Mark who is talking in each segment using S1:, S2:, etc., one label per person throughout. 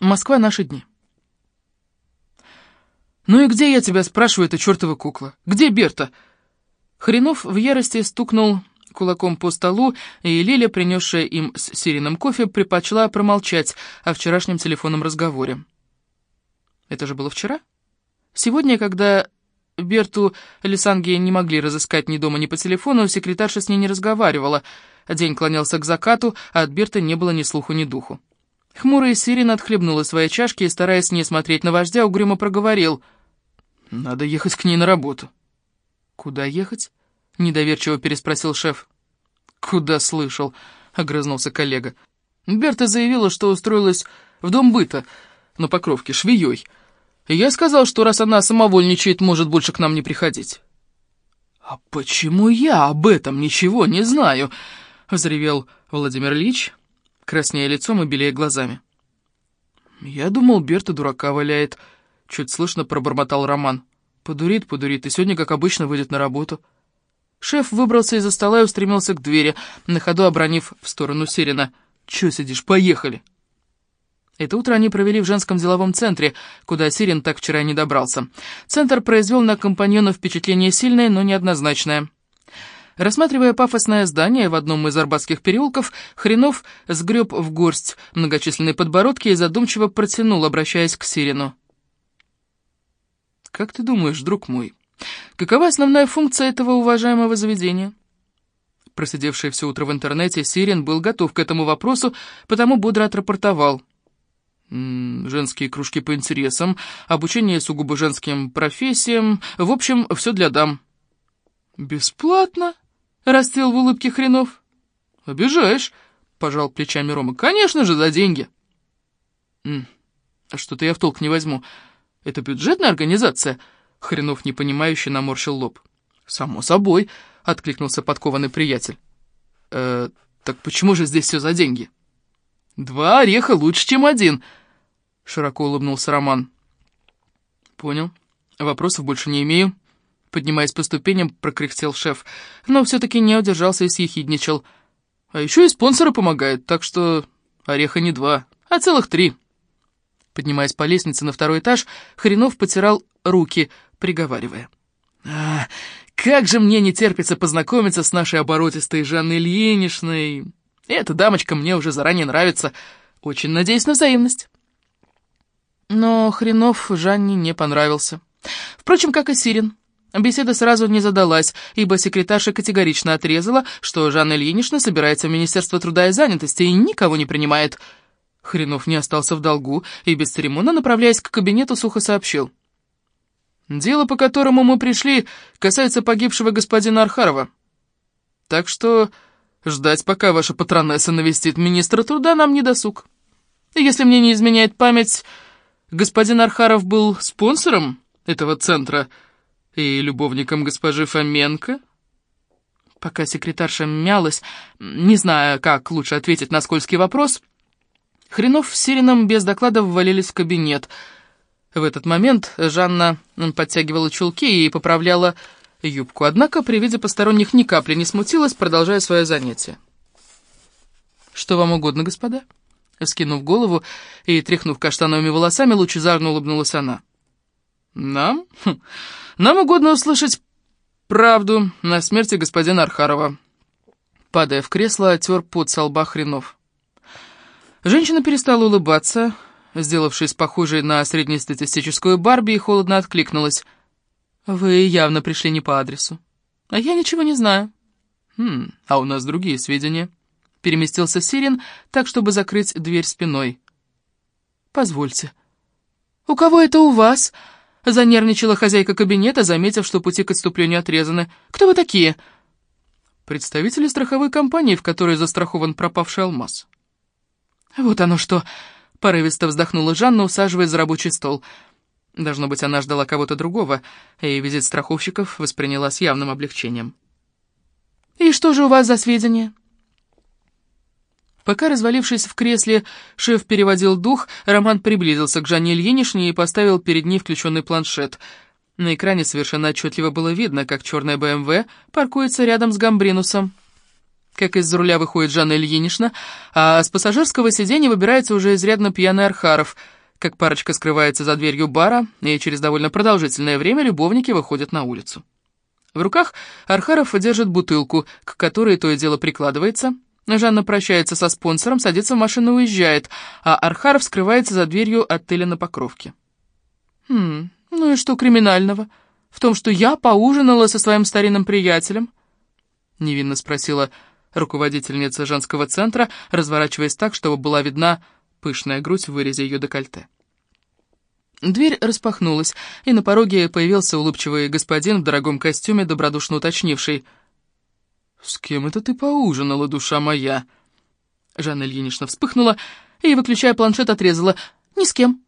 S1: Москва, наши дни. «Ну и где я тебя, спрашиваю, эта чертова кукла? Где Берта?» Хренов в ярости стукнул кулаком по столу, и Лиля, принесшая им с Сирином кофе, предпочла промолчать о вчерашнем телефонном разговоре. Это же было вчера? Сегодня, когда Берту Лисанги не могли разыскать ни дома, ни по телефону, секретарша с ней не разговаривала. День клонялся к закату, а от Берта не было ни слуху, ни духу. Хмурый Сирин отхлебнула свои чашки и, стараясь не смотреть на вождя, угрюмо проговорил. «Надо ехать к ней на работу». «Куда ехать?» — недоверчиво переспросил шеф. «Куда слышал?» — огрызнулся коллега. Берта заявила, что устроилась в дом быта на Покровке швеей. И я сказал, что раз она самовольничает, может больше к нам не приходить. «А почему я об этом ничего не знаю?» — взревел Владимир Ильич, краснея лицом и белея глазами. «Я думал, Берта дурака валяет», — чуть слышно пробормотал Роман. «Подурит, подурит, и сегодня, как обычно, выйдет на работу». Шеф выбрался из-за стола и устремился к двери, на ходу обронив в сторону Сирина. «Чё сидишь? Поехали!» Это утро они провели в женском деловом центре, куда Сирин так вчера не добрался. Центр произвел на компаньона впечатление сильное, но неоднозначное. Рассматривая пафосное здание в одном из арбатских переулков, Хренов сгреб в горсть многочисленные подбородки и задумчиво протянул, обращаясь к Сирину. «Как ты думаешь, друг мой, какова основная функция этого уважаемого заведения?» Просидевший все утро в интернете, Сирин был готов к этому вопросу, потому бодро отрапортовал. Женские кружки по интересам, обучение сугубо женским профессиям, в общем, все для дам. «Бесплатно?» — расцвел в улыбке Хренов. «Обижаешь?» — пожал плечами Рома. «Конечно же, за деньги». «А что-то я в толк не возьму. Это бюджетная организация?» Хренов непонимающе наморщил лоб. «Само собой», — откликнулся подкованный приятель. «Э, «Так почему же здесь все за деньги?» «Два ореха лучше, чем один», — широко улыбнулся Роман. «Понял. Вопросов больше не имею». Поднимаясь по ступеням, прокряхтел шеф, но все-таки не удержался и съехидничал. «А еще и спонсоры помогают, так что ореха не два, а целых три». Поднимаясь по лестнице на второй этаж, Хренов потирал руки, приговаривая. «А, как же мне не терпится познакомиться с нашей оборотистой Жанной Ильиничной. Эта дамочка мне уже заранее нравится. Очень надеюсь на взаимность». Но Хренов Жанне не понравился. Впрочем, как и Сирин. Беседа сразу не задалась, ибо секретарша категорично отрезала, что Жанна Ильинична собирается в Министерство труда и занятости и никого не принимает. Хренов не остался в долгу и без церемонно, направляясь к кабинету, сухо сообщил. «Дело, по которому мы пришли, касается погибшего господина Архарова. Так что ждать, пока ваша патронесса навестит министра труда, нам не досуг. Если мне не изменяет память, господин Архаров был спонсором этого центра — и любовником госпожи Фоменко?» Пока секретарша мялась, не зная, как лучше ответить на скользкий вопрос, Хренов с Сирином без доклада ввалились в кабинет. В этот момент Жанна подтягивала чулки и поправляла юбку, однако при виде посторонних ни капли не смутилась, продолжая свое занятие. «Что вам угодно, господа?» Скинув голову и тряхнув каштановыми волосами, лучезарно улыбнулась она. «Нам? Хм. Нам угодно услышать правду на смерти господина Архарова». Падая в кресло, отер под со лба Хренов. Женщина перестала улыбаться, сделавшись похожей на среднестатистическую Барби, и холодно откликнулась. «Вы явно пришли не по адресу. А я ничего не знаю». «Хм, а у нас другие сведения». Переместился Сирин так, чтобы закрыть дверь спиной. «Позвольте». «У кого это у вас?» Занервничала хозяйка кабинета, заметив, что пути к отступлению отрезаны. «Кто вы такие?» «Представители страховой компании, в которой застрахован пропавший алмаз». «Вот оно что!» — порывисто вздохнула Жанна, усаживаясь за рабочий стол. Должно быть, она ждала кого-то другого, и визит страховщиков восприняла с явным облегчением. «И что же у вас за сведения?» Пока, развалившись в кресле, шеф переводил дух, Роман приблизился к Жанне Ильинишне и поставил перед ней включенный планшет. На экране совершенно отчетливо было видно, как черная БМВ паркуется рядом с Гамбринусом. как из-за руля выходит Жанна Ильинична, а с пассажирского сиденья выбирается уже изрядно пьяный Архаров, как парочка скрывается за дверью бара, и через довольно продолжительное время любовники выходят на улицу. В руках Архаров держит бутылку, к которой то и дело прикладывается. Жанна прощается со спонсором, садится в машину и уезжает, а Архаров скрывается за дверью отеля на Покровке. «Хм, ну и что криминального? В том, что я поужинала со своим старинным приятелем?» Невинно спросила руководительница женского центра, разворачиваясь так, чтобы была видна пышная грудь в вырезе ее декольте. Дверь распахнулась, и на пороге появился улыбчивый господин в дорогом костюме, добродушно уточнивший. «С кем это ты поужинала, душа моя?» Жанна Ильинична вспыхнула и, выключая планшет, отрезала. «Ни с кем».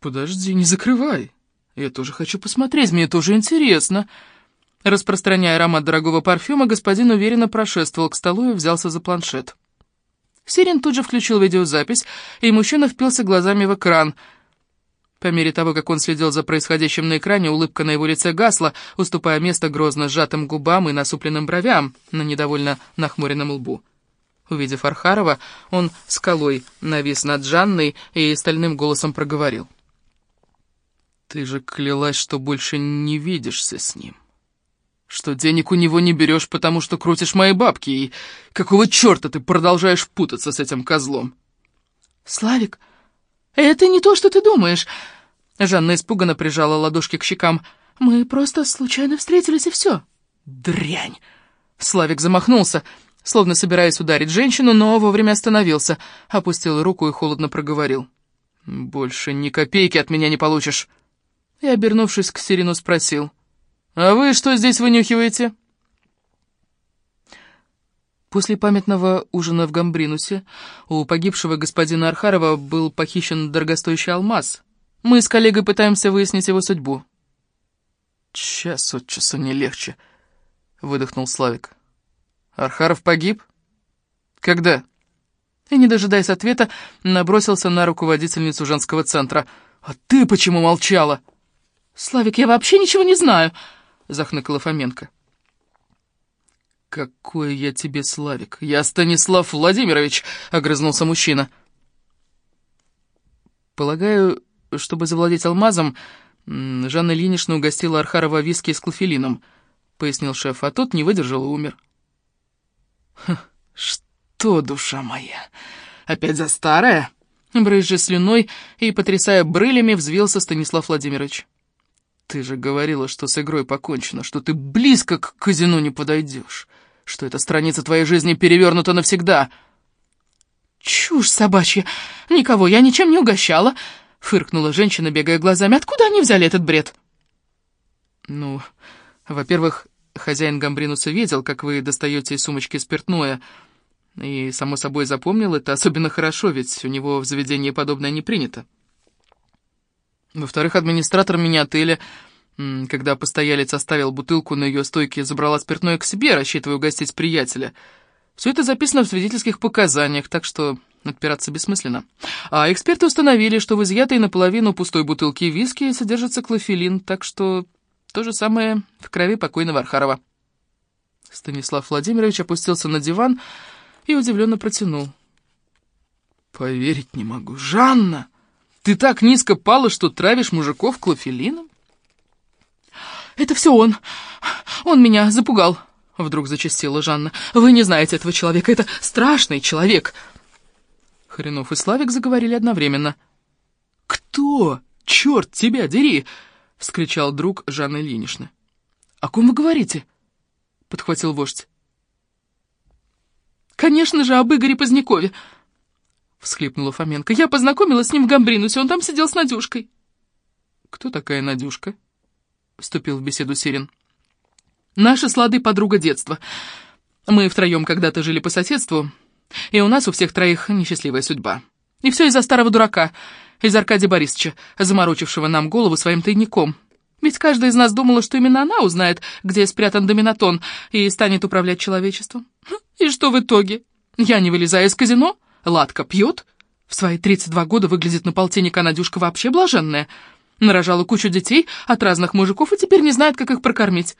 S1: «Подожди, не закрывай. Я тоже хочу посмотреть, мне тоже интересно». Распространяя аромат дорогого парфюма, господин уверенно прошествовал к столу и взялся за планшет. Сирин тут же включил видеозапись, и мужчина впился глазами в экран. По мере того, как он следил за происходящим на экране, улыбка на его лице гасла, уступая место грозно сжатым губам и насупленным бровям на недовольно нахмуренном лбу. Увидев Архарова, он скалой навис над Жанной и стальным голосом проговорил. «Ты же клялась, что больше не видишься с ним» что денег у него не берешь, потому что крутишь мои бабки, и какого черта ты продолжаешь путаться с этим козлом?»
S2: «Славик, это не то, что ты думаешь!» Жанна испуганно прижала ладошки к щекам. «Мы просто случайно встретились, и все!»
S1: «Дрянь!» Славик замахнулся, словно собираясь ударить женщину, но вовремя остановился, опустил руку и холодно проговорил. «Больше ни копейки от меня не получишь!» И, обернувшись к Сирину, спросил. «А вы что здесь вынюхиваете?» После памятного ужина в Гамбринусе у погибшего господина Архарова был похищен дорогостоящий алмаз. Мы с коллегой пытаемся выяснить его судьбу. «Час от часу не легче», — выдохнул Славик. «Архаров погиб? Когда?» И, не дожидаясь ответа, набросился на руководительницу женского центра. «А ты почему молчала?»
S2: «Славик, я вообще ничего не знаю», — захныкала Фоменко.
S1: «Какой я тебе Славик! Я Станислав Владимирович!» — огрызнулся мужчина. «Полагаю, чтобы завладеть алмазом, Жанна Ильинична угостила Архарова виски с клофелином», — пояснил шеф, а тот не выдержал и умер. «Что, душа моя, опять за старое?» Брызжа слюной и, потрясая брылями, взвился Станислав Владимирович. «Ты же говорила, что с игрой покончено, что ты близко к казину не подойдешь, что эта страница твоей жизни перевернута навсегда».
S2: «Чушь собачья! Никого я ничем не угощала!» — фыркнула женщина, бегая глазами. «Откуда они взяли этот бред?»
S1: «Ну, во-первых, хозяин Гамбринуса видел, как вы достаете из сумочки спиртное, и, само собой, запомнил это особенно хорошо, ведь у него в заведении подобное не принято. Во-вторых, администратор мини-отеля, когда постоялец оставил бутылку на ее стойке, забрала спиртное к себе, рассчитывая угостить приятеля. Все это записано в свидетельских показаниях, так что отпираться бессмысленно. А эксперты установили, что в изъятой наполовину пустой бутылке виски содержится клофелин, так что то же самое в крови покойного Архарова. Станислав Владимирович опустился на диван и удивленно протянул. «Поверить не могу. Жанна!» Ты так низко пала, что травишь мужиков клофелином?
S2: Это все он. Он меня запугал. Вдруг зачастила Жанна. Вы не знаете этого человека. Это страшный человек.
S1: Хренов и Славик заговорили одновременно. «Кто? Черт тебя дери!» — вскричал друг Жанны Ильиничны. «О ком вы говорите?» — подхватил вождь.
S2: «Конечно же, об Игоре Позднякове!» — всхлипнула Фоменко. «Я познакомилась с ним в Гамбринусе, он там сидел с Надюшкой».
S1: «Кто такая Надюшка?» — вступил в беседу Сирин.
S2: «Наша с Ладой подруга детства. Мы втроем когда-то жили по соседству, и у нас у всех троих несчастливая судьба. И все из-за старого дурака, из Аркадия Борисовича, заморочившего нам голову своим тайником. Ведь каждая из нас думала, что именно она узнает, где спрятан доминатон, и станет управлять человечеством. И что в итоге? Я не вылезаю из казино?» Ладка пьет. В свои 32 года выглядит на полтинника Надюшка вообще блаженная. Нарожала кучу детей от разных мужиков и теперь не знает, как их прокормить.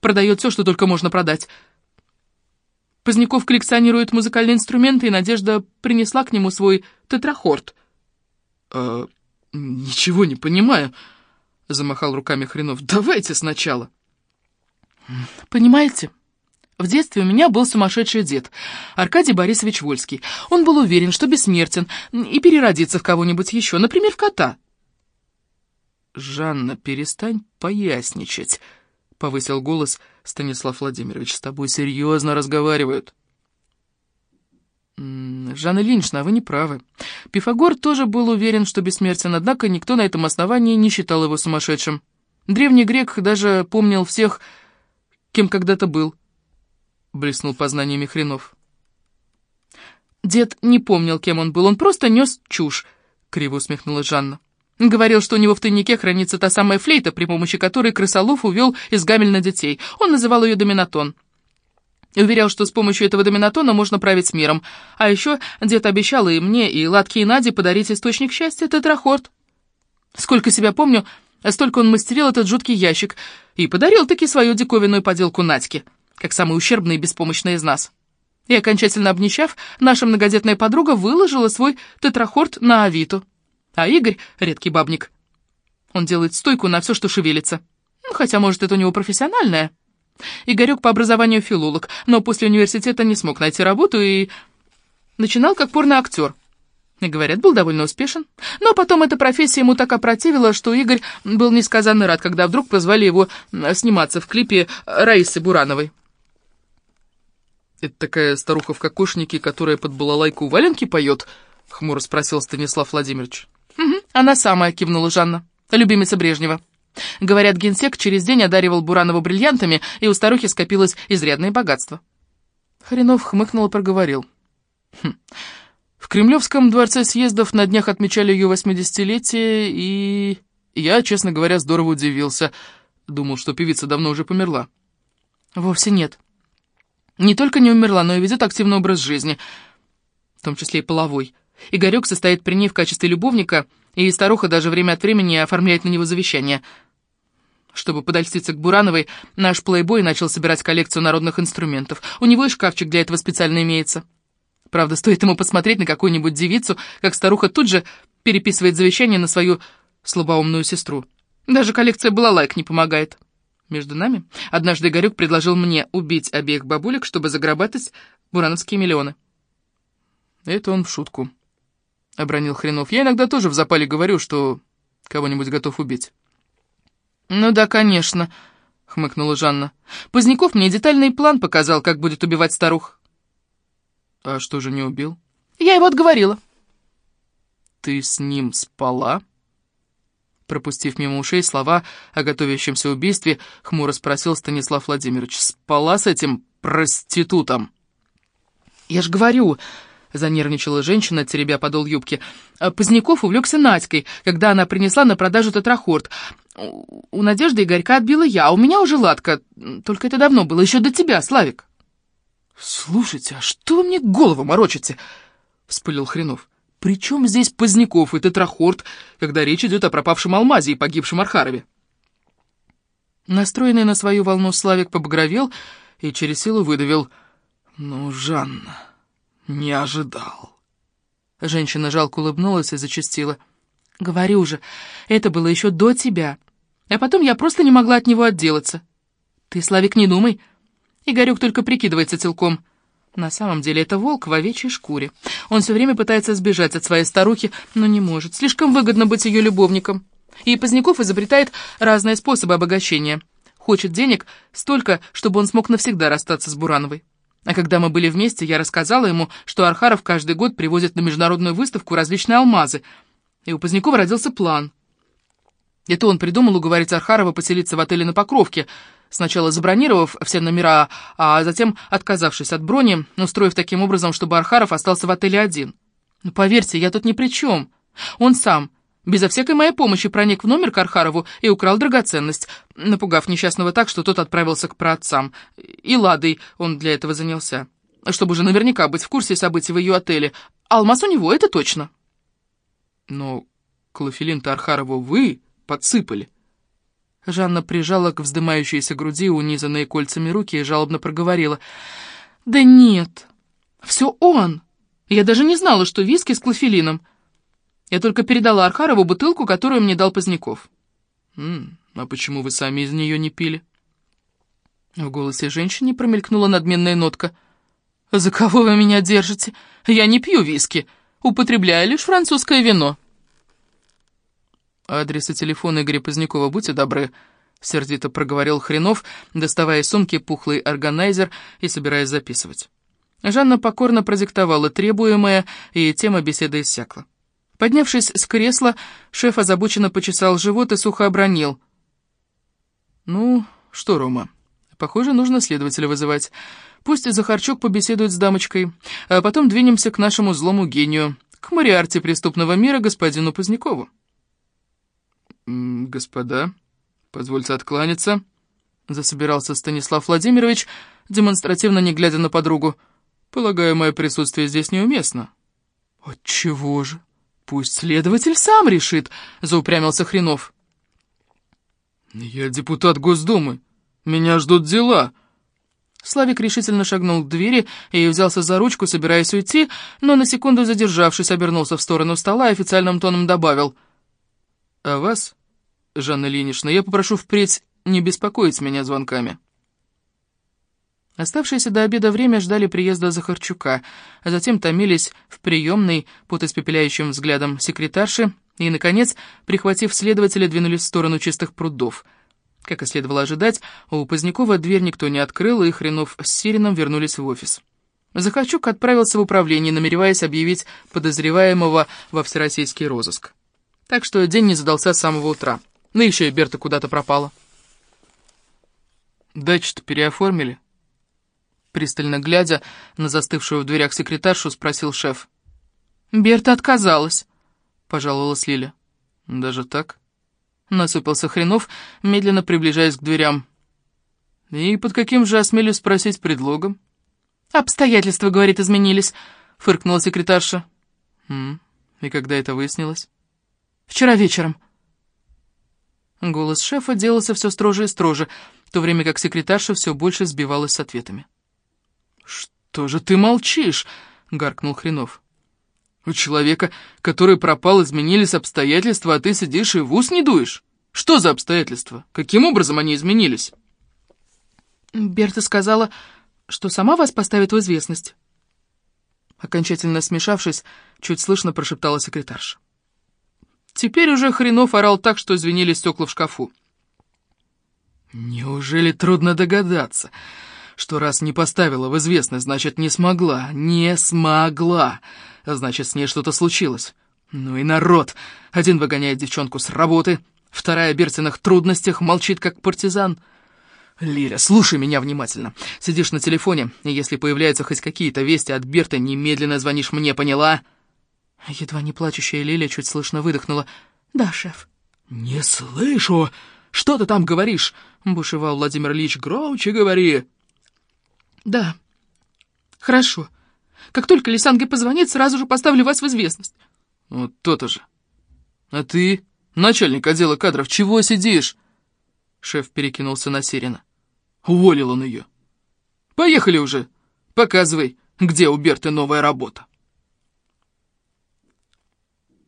S2: Продает все, что только можно продать. Поздняков коллекционирует музыкальные инструменты, и Надежда принесла к нему свой тетрахорд.
S1: «А, ничего не понимаю», — замахал руками Хренов. «Давайте сначала».
S2: «Понимаете?» В детстве у меня был сумасшедший дед, Аркадий Борисович Вольский. Он был уверен, что бессмертен, и переродится в кого-нибудь еще, например, в кота.
S1: «Жанна, перестань поясничать», — повысил голос Станислав Владимирович. «С тобой серьезно разговаривают».
S2: «Жанна Ильинична, вы не правы. Пифагор тоже был уверен, что бессмертен, однако никто на этом основании не считал его сумасшедшим. Древний грек даже помнил всех, кем когда-то был», — блеснул познаниями Хренов. «Дед не помнил, кем он был, он просто нес чушь», — криво усмехнулась Жанна. Говорил, что у него в тайнике хранится та самая флейта, при помощи которой крысолов увел из Гамельна детей. Он называл ее доминатон. И уверял, что с помощью этого доминатона можно править миром. А еще дед обещал и мне, и Ладке, и Наде подарить источник счастья — тетрахорд. Сколько себя помню, столько он мастерил этот жуткий ящик и подарил таки свою диковинную поделку Надьке, как самый ущербный и беспомощный из нас. И окончательно обнищав, наша многодетная подруга выложила свой тетрахорд на Авито. А Игорь — редкий бабник. Он делает стойку на все, что шевелится. Ну, хотя, может, это у него профессиональное. Игорек по образованию филолог, но после университета не смог найти работу и... Начинал как порно-актер. И, говорят, был довольно успешен. Но потом эта профессия ему так опротивила, что Игорь был несказанно рад, когда вдруг позвали его сниматься в клипе Раисы Бурановой.
S1: «Это такая старуха в кокошнике, которая под балалайку валенки поет?» — хмуро спросил Станислав Владимирович.
S2: «Угу, она самая», — кивнула Жанна, любимица Брежнева. Говорят, генсек через день одаривал Буранову бриллиантами, и у старухи скопилось изрядное богатство.
S1: Хренов хмыкнул и проговорил. Хм. В Кремлевском дворце съездов на днях отмечали ее восьмидесятилетие, и я, честно говоря, здорово удивился. Думал, что певица давно уже померла.
S2: Вовсе нет. Не только не умерла, но и ведет активный образ жизни, в том числе и половой. Игорек состоит при ней в качестве любовника, и старуха даже время от времени оформляет на него завещание. Чтобы подольститься к Бурановой, наш плейбой начал собирать коллекцию народных инструментов. У него и шкафчик для этого специально имеется. Правда, стоит ему посмотреть на какую-нибудь девицу, как старуха тут же переписывает завещание на свою слабоумную сестру. Даже коллекция балалайк не помогает. Между нами, однажды Игорек предложил мне убить обеих бабулек, чтобы заграбатать бурановские миллионы.
S1: Это он в шутку. — обронил Хренов. «Я иногда тоже в запале говорю, что кого-нибудь готов убить».
S2: «Ну да, конечно», — хмыкнула Жанна. «Поздняков мне детальный план показал, как будет убивать старух».
S1: «А что же не убил?»
S2: «Я его отговорила».
S1: «Ты с ним спала?» Пропустив мимо ушей слова о готовящемся убийстве, хмуро спросил Станислав Владимирович. «Спала с этим проститутом?»
S2: «Я ж говорю, — занервничала женщина, теребя подол юбки. «А Поздняков увлекся Надькой, когда она принесла на продажу тетрахорд. У Надежды Игорька отбила я, а у меня уже ладка. Только это давно было, еще до тебя, Славик».
S1: «Слушайте, а что вы мне голову морочите?» — вспылил Хренов. «При чем здесь Поздняков и тетрахорд, когда речь идет о пропавшем алмазе и погибшем Архарове?»
S2: Настроенный на свою волну Славик побагровел и через силу выдавил.
S1: «Ну, Жанна...» «Не ожидал».
S2: Женщина жалко улыбнулась и зачастила. «Говорю же, это было еще до тебя. А потом я просто не могла от него отделаться. Ты, Славик, не думай. Игорек только прикидывается целком. На самом деле это волк в овечьей шкуре. Он все время пытается сбежать от своей старухи, но не может. Слишком выгодно быть ее любовником. И Поздняков изобретает разные способы обогащения. Хочет денег столько, чтобы он смог навсегда расстаться с Бурановой. А когда мы были вместе, я рассказала ему, что Архаров каждый год привозит на международную выставку различные алмазы, и у Позднякова родился план. Это он придумал уговорить Архарова поселиться в отеле на Покровке, сначала забронировав все номера, а затем отказавшись от брони, устроив таким образом, чтобы Архаров остался в отеле один. Но поверьте, я тут ни при чем. Он сам безо всякой моей помощи проник в номер к Архарову и украл драгоценность, напугав несчастного так, что тот отправился к праотцам. И Ладой он для этого занялся, чтобы уже наверняка быть в курсе событий в ее отеле. Алмаз у него, это точно.
S1: Но клофелин-то Архарову вы подсыпали.
S2: Жанна прижала к вздымающейся груди унизанные кольцами руки и жалобно проговорила. «Да нет, все он. Я даже не знала, что виски с клофелином. Я только передала Архарову бутылку, которую мне дал Поздняков».
S1: «М -м, «А почему вы сами из нее не пили?»
S2: В голосе женщины промелькнула надменная нотка. «За кого вы меня держите? Я не пью виски, употребляю лишь французское вино».
S1: «Адрес и телефон Игоря Позднякова, будьте добры», — сердито проговорил Хренов, доставая из сумки пухлый органайзер и собираясь записывать. Жанна покорно продиктовала требуемое, и тема беседы иссякла. Поднявшись с кресла, шеф озабоченно почесал живот и сухо обронил. «Ну, что, Рома, похоже, нужно следователя вызывать. Пусть Захарчук побеседует с дамочкой, а потом двинемся к нашему злому гению, к Мариарте преступного мира господину Позднякову». «Господа, позвольте откланяться», — засобирался Станислав Владимирович, демонстративно не глядя на подругу. «Полагаю, мое присутствие здесь неуместно».
S2: «Отчего же? Пусть следователь сам решит», — заупрямился Хренов.
S1: «Я депутат Госдумы. Меня ждут дела».
S2: Славик решительно шагнул к двери и взялся за ручку, собираясь уйти, но на секунду задержавшись, обернулся в сторону стола и официальным тоном добавил.
S1: «А вас, Жанна Ильинична, я попрошу впредь не беспокоить меня звонками».
S2: Оставшееся до обеда время ждали приезда Захарчука, а затем томились в приемной под испепеляющим взглядом секретарши и, наконец, прихватив следователя, двинулись в сторону чистых прудов. Как и следовало ожидать, у Позднякова дверь никто не открыл, и Хренов с Сирином вернулись в офис. Захарчук отправился в управление, намереваясь объявить подозреваемого во всероссийский розыск. Так что день не задался с самого утра. Ну еще и Берта куда-то пропала.
S1: «Дачу-то переоформили?»
S2: Пристально глядя на застывшую в дверях секретаршу, спросил шеф. «Берта отказалась», — пожаловалась Лиля.
S1: «Даже так?»
S2: Насупился Хренов, медленно приближаясь к дверям.
S1: «И под каким же, осмелюсь спросить, предлогом?»
S2: «Обстоятельства, — говорит, — изменились», — фыркнула секретарша.
S1: «М и когда это выяснилось?»
S2: «Вчера вечером». Голос шефа делался все строже и строже, в то время как секретарша все больше сбивалась с ответами.
S1: «Что же ты молчишь?» — гаркнул Хренов. «У человека, который пропал, изменились обстоятельства, а ты сидишь и в ус не дуешь? Что за обстоятельства? Каким образом они изменились?»
S2: «Берта сказала, что сама вас поставит в известность». Окончательно смешавшись, чуть слышно прошептала секретарша. Теперь уже Хренов орал так, что звенели стекла в шкафу.
S1: «Неужели трудно догадаться?» Что раз не поставила в известность, значит, не смогла, не смогла. Значит, с ней что-то случилось. Ну и народ. Один выгоняет девчонку с работы, вторая о Бертиных трудностях молчит, как партизан. Лиля, слушай меня внимательно. Сидишь на телефоне, и если появляются хоть какие-то вести от Берты, немедленно звонишь мне, поняла?»
S2: Едва не плачущая Лиля чуть слышно выдохнула. «Да, шеф».
S1: «Не слышу! Что ты там говоришь?» — бушевал Владимир Ильич. «Громче говори!»
S2: «Да. Хорошо. Как только Лисанге позвонит, сразу же поставлю вас в известность».
S1: «Вот то-то же. А ты, начальник отдела кадров, чего сидишь?» Шеф перекинулся на Серина. Уволил он ее. «Поехали уже. Показывай, где у Берты новая работа».